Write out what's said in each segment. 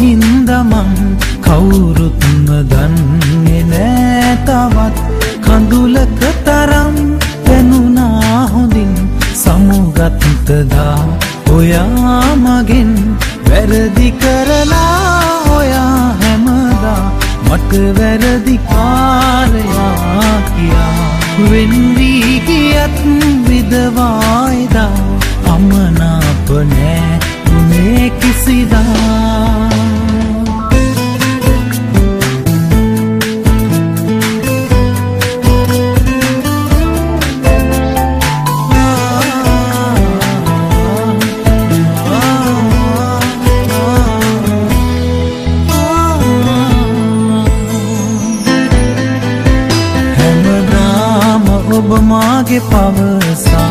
හින්දමං කවුරුත්ම දන්නේ නෑ තවත්. කඳුලක තරම් පැනුනා හොඳින් සමුගත්තදා ඔයා මගෙන් වැරදි කරලා ඔයා හැමදා මට වැරදි කාරයා කියා වෙන්වී ගියත් විදවායිදා ඔබ මාගේ පවසා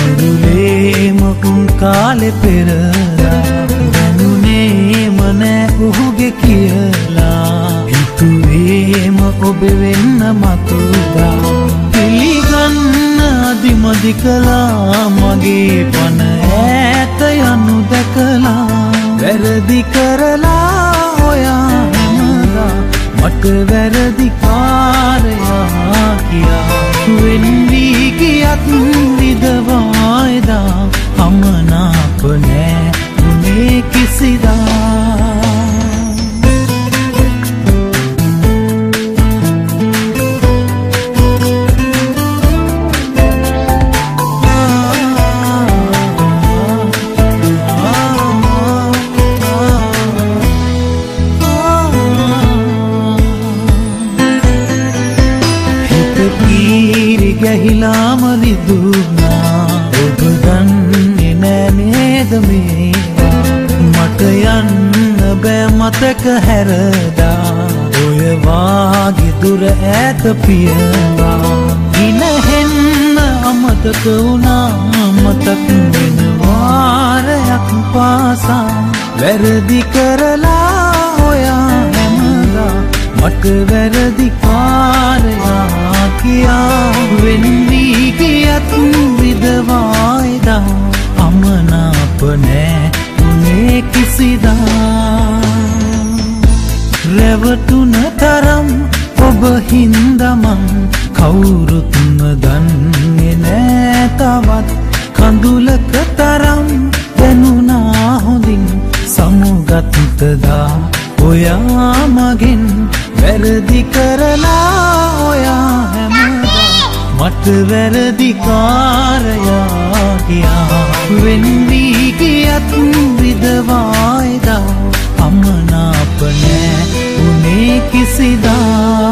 ඇඳුලේම උන් කාලෙ පෙරලා දැනුනේම නෑ ඔහුගේ කියලා හිතුවේම ඔබ වෙන්න මතුදා පිළිගන්න අදිමදි කලා මගේ පන ඇත යනු දැකලා වැරදි කරලා ඔයා හැමදා මට වැරදි කාරයා ගියත් විදවායදා ගැහිලාම රිදුනා ඔබ දන්නේ නෑනේද මේවා මට යන්න බෑ මතක හැරදා. ඔයවාගේ දුර ඇත පියවා ඉනහෙන්න අමතක වුණා. මතක් වෙන වාරයක් පාසා. වැරදි කරලා ඔයා හැමදා. මට වැරදි උනේ කිසිදා රැවටුන තරම් ඔබ හින්දමං කවුරුත්ම දන්නේ නෑ තවත්. කඳුලක තරම් දැනුනා හොඳින් සමුගත්තදා ඔයා මගෙන් වැරදි කරලා ඔයා හැමදා මට වැරදි किसी दा